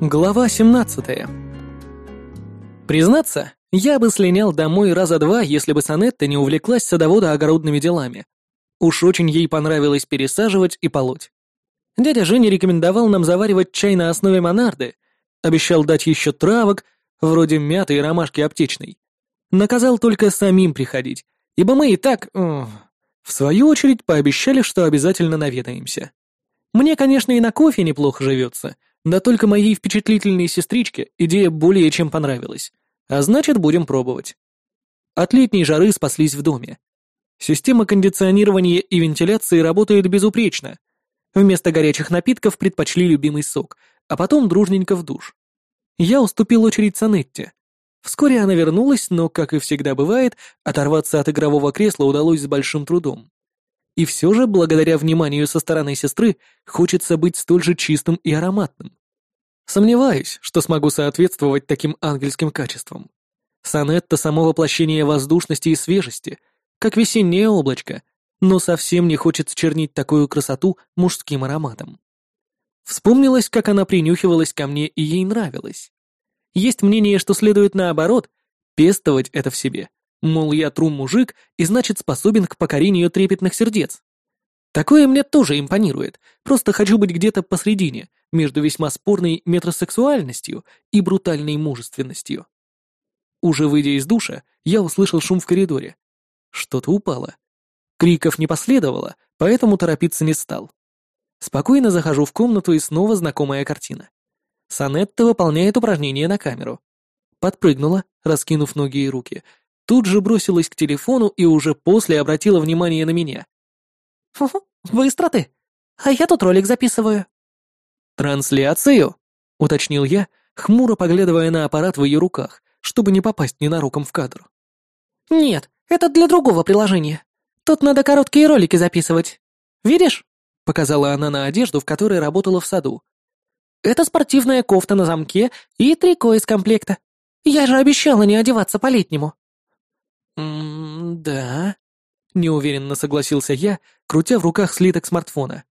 Глава 17 Признаться, я бы слинял домой раза два, если бы Санетта не увлеклась садоводо-огородными делами. Уж очень ей понравилось пересаживать и полоть. Дядя Женя рекомендовал нам заваривать чай на основе монарды, обещал дать еще травок, вроде мяты и ромашки аптечной. Наказал только самим приходить, ибо мы и так, в свою очередь, пообещали, что обязательно наведаемся. Мне, конечно, и на кофе неплохо живется, да только моей впечатлительной сестричке идея более чем понравилась, а значит, будем пробовать. От летней жары спаслись в доме. Система кондиционирования и вентиляции работает безупречно. Вместо горячих напитков предпочли любимый сок, а потом дружненько в душ. Я уступил очередь Санетте. Вскоре она вернулась, но, как и всегда бывает, оторваться от игрового кресла удалось с большим трудом. И все же, благодаря вниманию со стороны сестры, хочется быть столь же чистым и ароматным. Сомневаюсь, что смогу соответствовать таким ангельским качествам. Санетта — само воплощение воздушности и свежести, как весеннее облачко, но совсем не хочет чернить такую красоту мужским ароматом. Вспомнилось, как она принюхивалась ко мне и ей нравилось. Есть мнение, что следует наоборот, пестовать это в себе, Мол, я трум мужик и значит способен к покорению трепетных сердец. Такое мне тоже импонирует, просто хочу быть где-то посредине, между весьма спорной метросексуальностью и брутальной мужественностью. Уже выйдя из душа, я услышал шум в коридоре. Что-то упало. Криков не последовало, поэтому торопиться не стал. Спокойно захожу в комнату и снова знакомая картина. Санетта выполняет упражнение на камеру. Подпрыгнула, раскинув ноги и руки, тут же бросилась к телефону и уже после обратила внимание на меня. «Фу-фу, быстро ты! А я тут ролик записываю». «Трансляцию?» — уточнил я, хмуро поглядывая на аппарат в ее руках, чтобы не попасть ненароком в кадр. «Нет, это для другого приложения. Тут надо короткие ролики записывать. Видишь?» — показала она на одежду, в которой работала в саду. «Это спортивная кофта на замке и трико из комплекта. Я же обещала не одеваться по-летнему». «М-да», — неуверенно согласился я, крутя в руках слиток смартфона.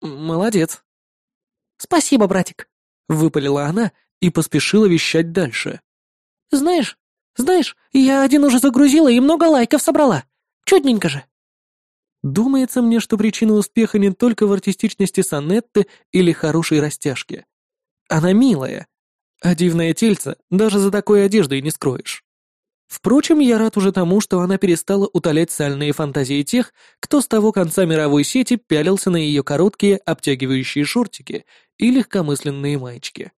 «Молодец». «Спасибо, братик», — выпалила она и поспешила вещать дальше. «Знаешь, знаешь, я один уже загрузила и много лайков собрала. Чудненько же». Думается мне, что причина успеха не только в артистичности сонетты или хорошей растяжке. Она милая, а дивное тельце даже за такой одеждой не скроешь. Впрочем, я рад уже тому, что она перестала утолять сальные фантазии тех, кто с того конца мировой сети пялился на ее короткие обтягивающие шортики и легкомысленные маечки.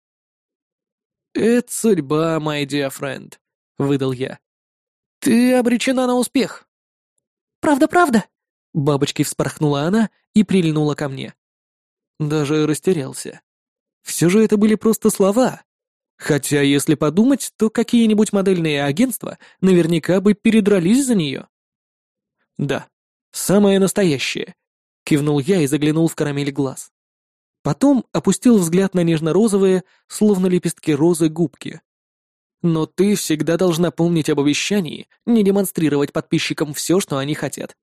«Это судьба, my dear friend», — выдал я. «Ты обречена на успех». «Правда-правда?» — бабочкой вспорхнула она и прильнула ко мне. Даже растерялся. Все же это были просто слова, Хотя, если подумать, то какие-нибудь модельные агентства наверняка бы передрались за нее. Да, самое настоящее, кивнул я и заглянул в карамель глаз. Потом опустил взгляд на нежно-розовые, словно лепестки розы, губки. Но ты всегда должна помнить об обещании не демонстрировать подписчикам все, что они хотят.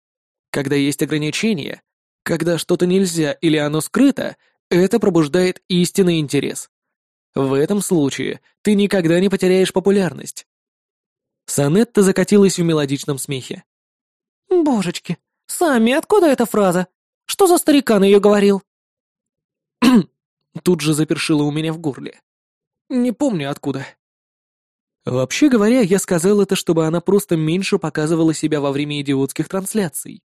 Когда есть ограничения, когда что-то нельзя или оно скрыто, это пробуждает истинный интерес. В этом случае ты никогда не потеряешь популярность. Санетта закатилась в мелодичном смехе. «Божечки, сами, откуда эта фраза? Что за старикан ее говорил?» Тут же запершило у меня в горле. Не помню откуда. Вообще говоря, я сказал это, чтобы она просто меньше показывала себя во время идиотских трансляций.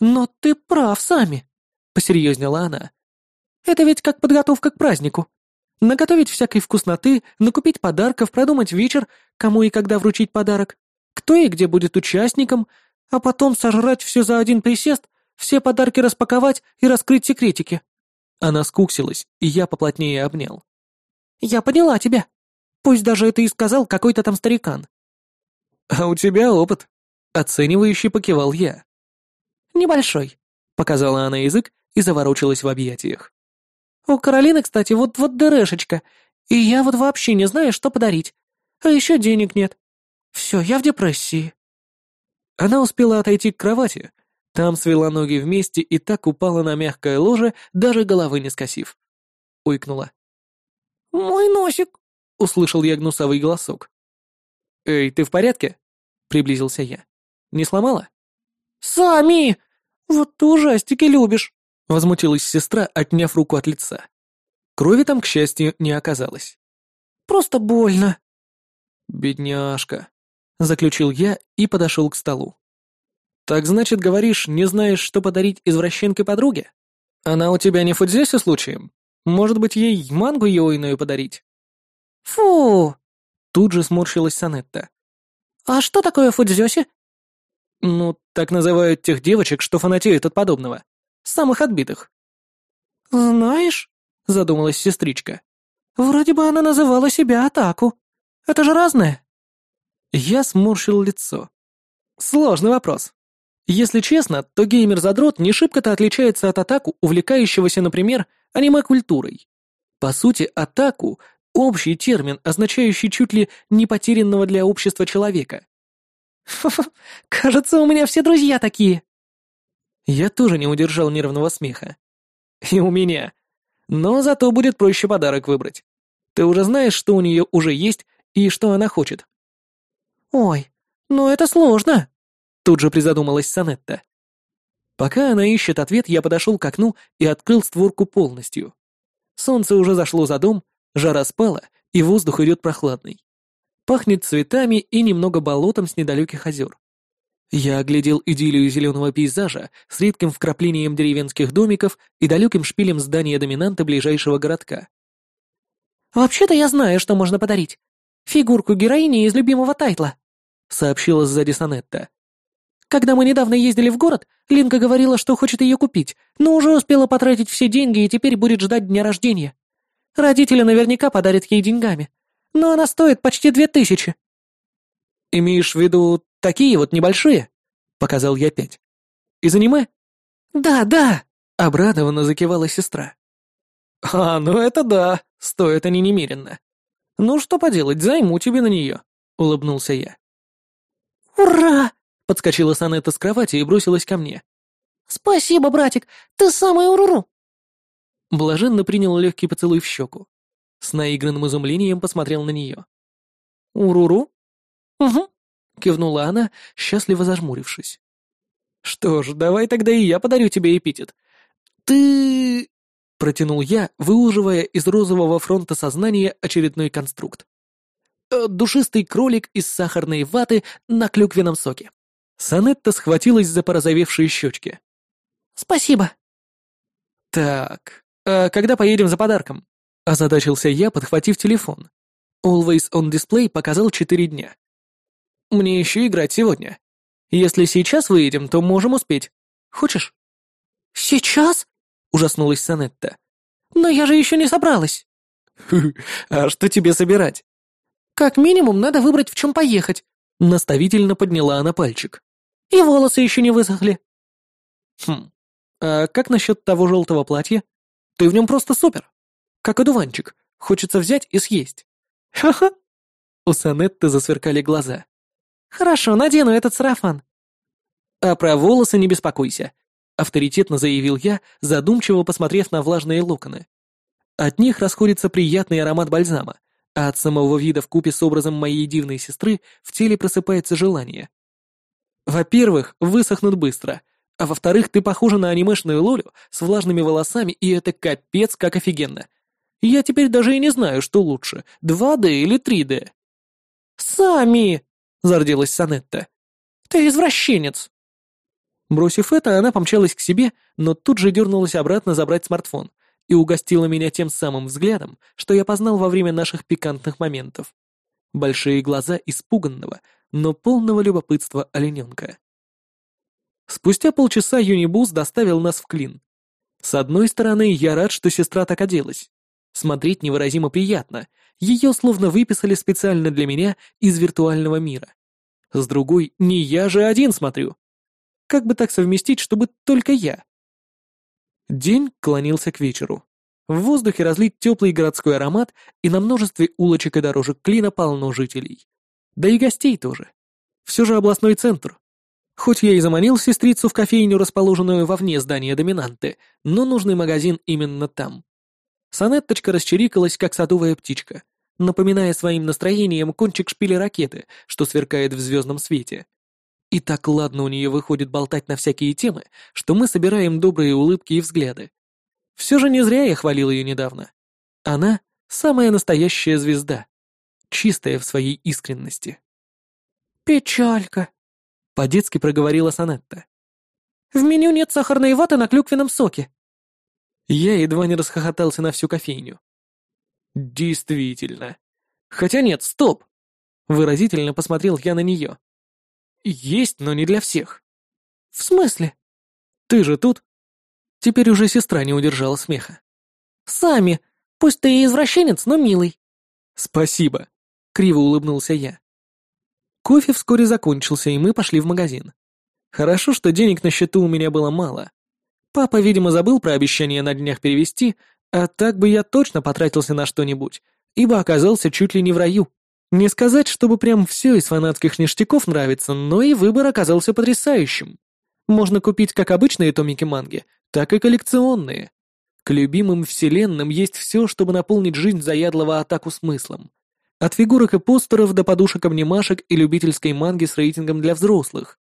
«Но ты прав, сами», — посерьезнела она. «Это ведь как подготовка к празднику. Наготовить всякой вкусноты, накупить подарков, продумать вечер, кому и когда вручить подарок, кто и где будет участником, а потом сожрать все за один присест, все подарки распаковать и раскрыть секретики. Она скуксилась, и я поплотнее обнял. «Я поняла тебя. Пусть даже это и сказал какой-то там старикан». «А у тебя опыт», — оценивающий покивал я. «Небольшой», — показала она язык и заворочилась в объятиях. У Каролины, кстати, вот-вот дырешечка, и я вот вообще не знаю, что подарить. А еще денег нет. Все, я в депрессии». Она успела отойти к кровати, там свела ноги вместе и так упала на мягкое ложе, даже головы не скосив. Уйкнула. «Мой носик!» — услышал я гнусавый голосок. «Эй, ты в порядке?» — приблизился я. «Не сломала?» «Сами! Вот ты ужастики любишь!» — возмутилась сестра, отняв руку от лица. Крови там, к счастью, не оказалось. «Просто больно!» «Бедняжка», — заключил я и подошел к столу. «Так значит, говоришь, не знаешь, что подарить извращенке подруге? Она у тебя не Фудзёси случаем? Может быть, ей мангу Йоиную подарить?» «Фу!» — тут же сморщилась Санетта. «А что такое Фудзёси?» «Ну, так называют тех девочек, что фанатеют от подобного. Самых отбитых». «Знаешь», — задумалась сестричка, — «вроде бы она называла себя Атаку. Это же разное». Я сморщил лицо. Сложный вопрос. Если честно, то геймер-задрот не шибко-то отличается от атаку, увлекающегося, например, аниме-культурой. По сути, атаку — общий термин, означающий чуть ли не потерянного для общества человека. «Ха-ха, кажется, у меня все друзья такие». Я тоже не удержал нервного смеха. И у меня. Но зато будет проще подарок выбрать. Ты уже знаешь, что у нее уже есть и что она хочет. «Ой, ну это сложно», — тут же призадумалась Санетта. Пока она ищет ответ, я подошел к окну и открыл створку полностью. Солнце уже зашло за дом, жара спала, и воздух идет прохладный. Пахнет цветами и немного болотом с недалеких озер. Я оглядел идиллию зеленого пейзажа с редким вкраплением деревенских домиков и далеким шпилем здания доминанта ближайшего городка. «Вообще-то я знаю, что можно подарить. Фигурку героини из любимого тайтла», — сообщила сзади Санетта. «Когда мы недавно ездили в город, Линка говорила, что хочет ее купить, но уже успела потратить все деньги и теперь будет ждать дня рождения. Родители наверняка подарят ей деньгами, но она стоит почти две тысячи». «Имеешь в виду такие вот небольшие?» — показал я пять. «Из аниме?» «Да, да!» — обрадованно закивала сестра. «А, ну это да, стоят они немеренно. «Ну что поделать, займу тебе на нее», — улыбнулся я. «Ура!» — подскочила Санетта с кровати и бросилась ко мне. «Спасибо, братик, ты самый уруру!» Блаженно принял легкий поцелуй в щеку. С наигранным изумлением посмотрел на нее. «Уруру?» «Угу», — кивнула она, счастливо зажмурившись. «Что ж, давай тогда и я подарю тебе эпитет. Ты...» Протянул я, выуживая из розового фронта сознания очередной конструкт. Э, душистый кролик из сахарной ваты на клюквенном соке. Санетта схватилась за порозовевшие щечки. «Спасибо». «Так, а когда поедем за подарком?» Озадачился я, подхватив телефон. Always on Display показал четыре дня. «Мне еще играть сегодня. Если сейчас выедем, то можем успеть. Хочешь?» «Сейчас?» — ужаснулась Санетта. «Но я же еще не собралась». «А что тебе собирать?» «Как минимум надо выбрать, в чем поехать», — наставительно подняла она пальчик. «И волосы еще не высохли». «Хм, а как насчет того желтого платья? Ты в нем просто супер. Как одуванчик. Хочется взять и съесть». «Ха-ха». У Санетты засверкали глаза. «Хорошо, надену этот сарафан». «А про волосы не беспокойся авторитетно заявил я, задумчиво посмотрев на влажные локоны. От них расходится приятный аромат бальзама, а от самого вида в купе с образом моей дивной сестры в теле просыпается желание. Во-первых, высохнут быстро, а во-вторых, ты похожа на анимешную Лолю с влажными волосами, и это капец как офигенно. Я теперь даже и не знаю, что лучше, 2D или 3D. «Сами!» — зарделась Санетта. «Ты извращенец!» Бросив это, она помчалась к себе, но тут же дернулась обратно забрать смартфон и угостила меня тем самым взглядом, что я познал во время наших пикантных моментов. Большие глаза испуганного, но полного любопытства олененка. Спустя полчаса Юнибус доставил нас в Клин. С одной стороны, я рад, что сестра так оделась. Смотреть невыразимо приятно, ее словно выписали специально для меня из виртуального мира. С другой, не я же один смотрю. Как бы так совместить, чтобы только я? День клонился к вечеру. В воздухе разлит теплый городской аромат, и на множестве улочек и дорожек Клина полно жителей. Да и гостей тоже. Все же областной центр. Хоть я и заманил сестрицу в кофейню, расположенную вовне здания доминанты, но нужный магазин именно там. Санетточка расчерикалась, как садовая птичка, напоминая своим настроением кончик шпиля ракеты, что сверкает в звездном свете. И так ладно у нее выходит болтать на всякие темы, что мы собираем добрые улыбки и взгляды. Все же не зря я хвалил ее недавно. Она — самая настоящая звезда, чистая в своей искренности. «Печалька», — по-детски проговорила Санетта. «В меню нет сахарной ваты на клюквенном соке». Я едва не расхохотался на всю кофейню. Действительно. Хотя нет, стоп. Выразительно посмотрел я на нее. Есть, но не для всех. В смысле? Ты же тут? Теперь уже сестра не удержала смеха. Сами. Пусть ты и извращенец, но милый. Спасибо. Криво улыбнулся я. Кофе вскоре закончился, и мы пошли в магазин. Хорошо, что денег на счету у меня было мало. Папа, видимо, забыл про обещание на днях перевести, а так бы я точно потратился на что-нибудь, ибо оказался чуть ли не в раю. Не сказать, чтобы прям все из фанатских ништяков нравится, но и выбор оказался потрясающим. Можно купить как обычные томики манги, так и коллекционные. К любимым вселенным есть все, чтобы наполнить жизнь заядлого атаку смыслом. От фигурок и постеров до подушек-обнимашек и любительской манги с рейтингом для взрослых.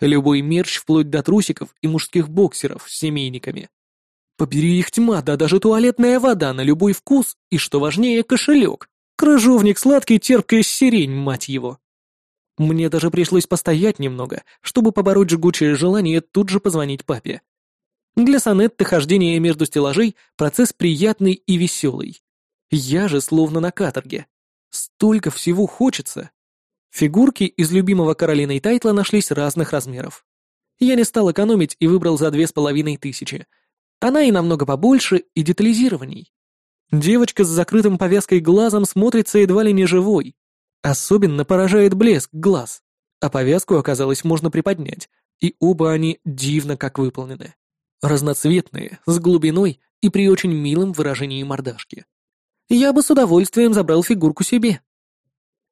Любой мерч вплоть до трусиков и мужских боксеров с семейниками. Побери их тьма, да даже туалетная вода на любой вкус и, что важнее, кошелек. Крыжовник сладкий, терпкая сирень, мать его. Мне даже пришлось постоять немного, чтобы побороть жгучее желание тут же позвонить папе. Для Санетты хождение между стеллажей — процесс приятный и веселый. Я же словно на каторге. Столько всего хочется. Фигурки из любимого Каролины Тайтла нашлись разных размеров. Я не стал экономить и выбрал за две с половиной тысячи — она и намного побольше, и детализированней. Девочка с закрытым повязкой глазом смотрится едва ли не живой. Особенно поражает блеск глаз, а повязку, оказалось, можно приподнять, и оба они дивно как выполнены. Разноцветные, с глубиной и при очень милом выражении мордашки. Я бы с удовольствием забрал фигурку себе.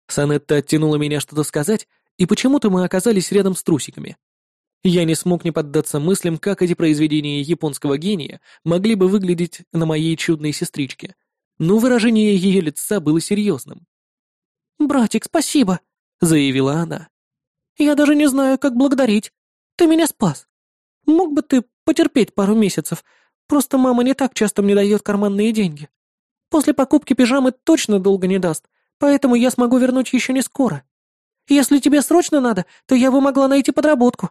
Санетта оттянула меня что-то сказать, и почему-то мы оказались рядом с трусиками. Я не смог не поддаться мыслям, как эти произведения японского гения могли бы выглядеть на моей чудной сестричке. Но выражение ее лица было серьезным. «Братик, спасибо», — заявила она. «Я даже не знаю, как благодарить. Ты меня спас. Мог бы ты потерпеть пару месяцев, просто мама не так часто мне дает карманные деньги. После покупки пижамы точно долго не даст, поэтому я смогу вернуть еще не скоро. Если тебе срочно надо, то я бы могла найти подработку».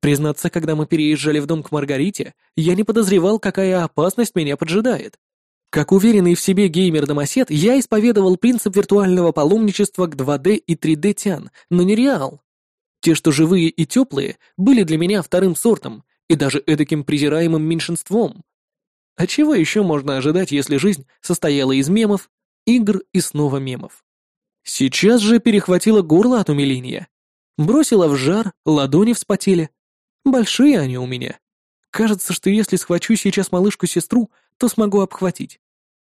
Признаться, когда мы переезжали в дом к Маргарите, я не подозревал, какая опасность меня поджидает. Как уверенный в себе геймер-домосед, я исповедовал принцип виртуального паломничества к 2D и 3D тян, но не реал. Те, что живые и теплые, были для меня вторым сортом и даже эдаким презираемым меньшинством. А чего еще можно ожидать, если жизнь состояла из мемов, игр и снова мемов? Сейчас же перехватило горло от умиления. Бросила в жар, ладони вспотели, Большие они у меня. Кажется, что если схвачу сейчас малышку-сестру, то смогу обхватить.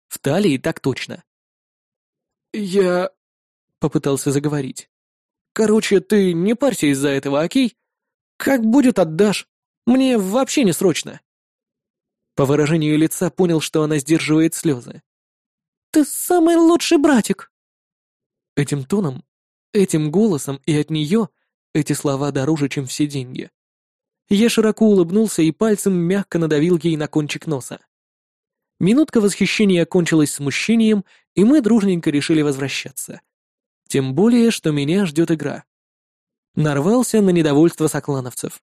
В талии так точно. Я... Попытался заговорить. Короче, ты не парься из-за этого, окей? Как будет, отдашь. Мне вообще не срочно. По выражению лица понял, что она сдерживает слезы. «Ты самый лучший братик!» Этим тоном, этим голосом и от нее эти слова дороже, чем все деньги. Я широко улыбнулся и пальцем мягко надавил ей на кончик носа. Минутка восхищения кончилась смущением, и мы дружненько решили возвращаться. Тем более, что меня ждет игра. Нарвался на недовольство соклановцев.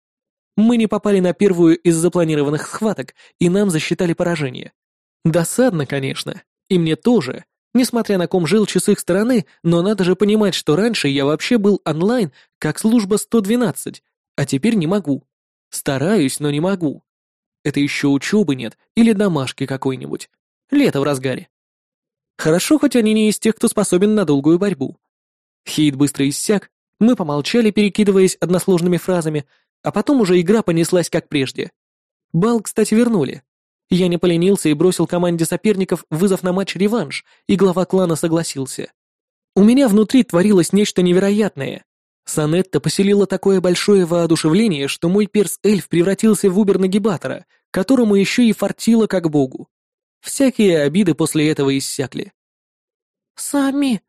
Мы не попали на первую из запланированных схваток, и нам засчитали поражение. Досадно, конечно, и мне тоже, несмотря на ком желчи с их стороны, но надо же понимать, что раньше я вообще был онлайн, как служба 112, а теперь не могу. Стараюсь, но не могу. Это еще учебы нет или домашки какой-нибудь. Лето в разгаре. Хорошо, хоть они не из тех, кто способен на долгую борьбу. Хейт быстро иссяк, мы помолчали, перекидываясь односложными фразами, а потом уже игра понеслась как прежде. Бал, кстати, вернули. Я не поленился и бросил команде соперников вызов на матч-реванш, и глава клана согласился. У меня внутри творилось нечто невероятное. Санетта поселила такое большое воодушевление, что мой перс-эльф превратился в убер-нагибатора, которому еще и фартило как богу. Всякие обиды после этого иссякли. «Сами,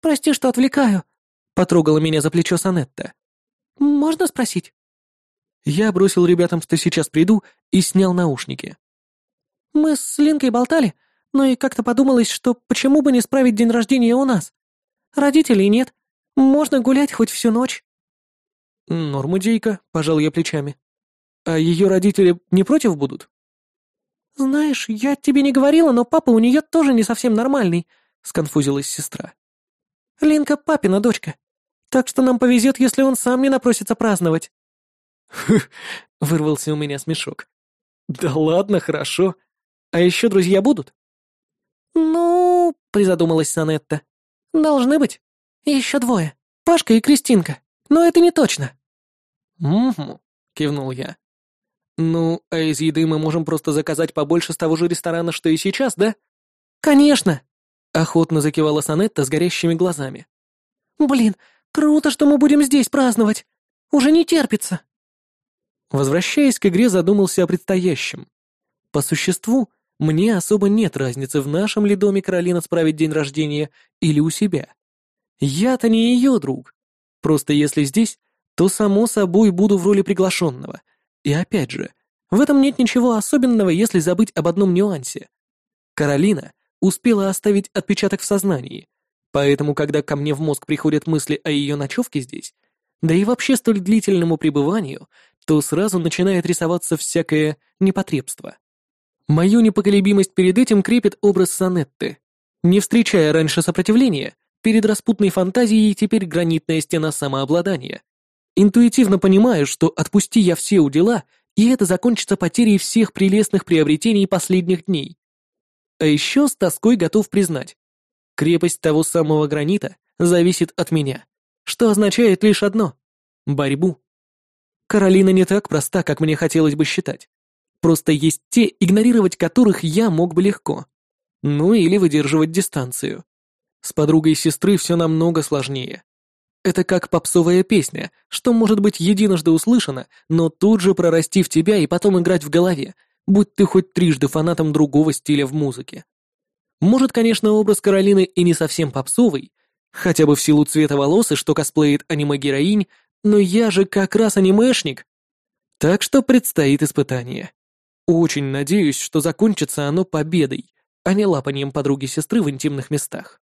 прости, что отвлекаю», — потрогала меня за плечо Санетта. «Можно спросить?» Я бросил ребятам, что сейчас приду, и снял наушники. «Мы с Линкой болтали, но и как-то подумалось, что почему бы не справить день рождения у нас? Родителей нет, можно гулять хоть всю ночь». «Норм идейка», — пожал я плечами. «А ее родители не против будут?» «Знаешь, я тебе не говорила, но папа у нее тоже не совсем нормальный», — сконфузилась сестра. «Линка папина дочка, так что нам повезет, если он сам не напросится праздновать». Вырвался у меня смешок. «Да ладно, хорошо. А еще друзья будут?» «Ну...» — призадумалась Санетта. «Должны быть. Еще двое. Пашка и Кристинка. Но это не точно». «Угу», — кивнул я. «Ну, а из еды мы можем просто заказать побольше с того же ресторана, что и сейчас, да?» «Конечно!» — охотно закивала Санетта с горящими глазами. «Блин, круто, что мы будем здесь праздновать! Уже не терпится!» Возвращаясь к игре, задумался о предстоящем. По существу, мне особо нет разницы, в нашем ли доме Каролина справить день рождения или у себя. Я-то не ее друг. Просто если здесь, то само собой буду в роли приглашенного. И опять же, в этом нет ничего особенного, если забыть об одном нюансе. Каролина успела оставить отпечаток в сознании, поэтому, когда ко мне в мозг приходят мысли о ее ночевке здесь, да и вообще столь длительному пребыванию, то сразу начинает рисоваться всякое непотребство. Мою непоколебимость перед этим крепит образ Санетты. Не встречая раньше сопротивления, перед распутной фантазией теперь гранитная стена самообладания. Интуитивно понимаю, что отпусти я все удела, и это закончится потерей всех прелестных приобретений последних дней. А еще с тоской готов признать. Крепость того самого гранита зависит от меня, что означает лишь одно — борьбу. Каролина не так проста, как мне хотелось бы считать. Просто есть те, игнорировать которых я мог бы легко. Ну или выдерживать дистанцию. С подругой сестры все намного сложнее. Это как попсовая песня, что может быть единожды услышана, но тут же прорасти в тебя и потом играть в голове, будь ты хоть трижды фанатом другого стиля в музыке. Может, конечно, образ Каролины и не совсем попсовый, хотя бы в силу цвета волос и что косплеит аниме-героинь, но я же как раз анимешник. Так что предстоит испытание. Очень надеюсь, что закончится оно победой, а не лапанием подруги-сестры в интимных местах.